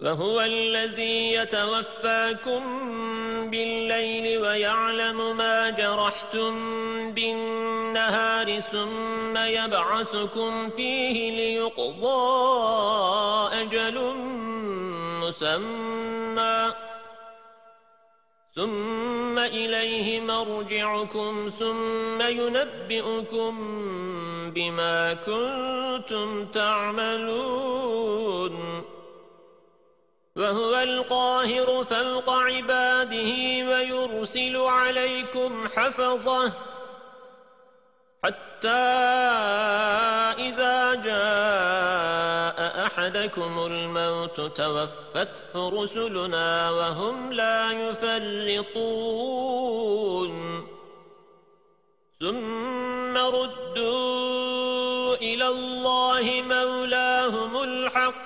وهو الذي يتوفاكم بالليل ويعلم ما جرحتم بالنهار ثم يبعثكم فيه ليقضى أجل مسمى. ثم إليه مرجعكم ثم ينبئكم بما كنتم تعملون. وهو القاهر فوق عباده ويرسل عليكم حفظه. حتى إذا جاء أحدكم الموت توفته رسلنا وهم لا يفرطون. ثم ردوا إلى الله مولاهم الحق.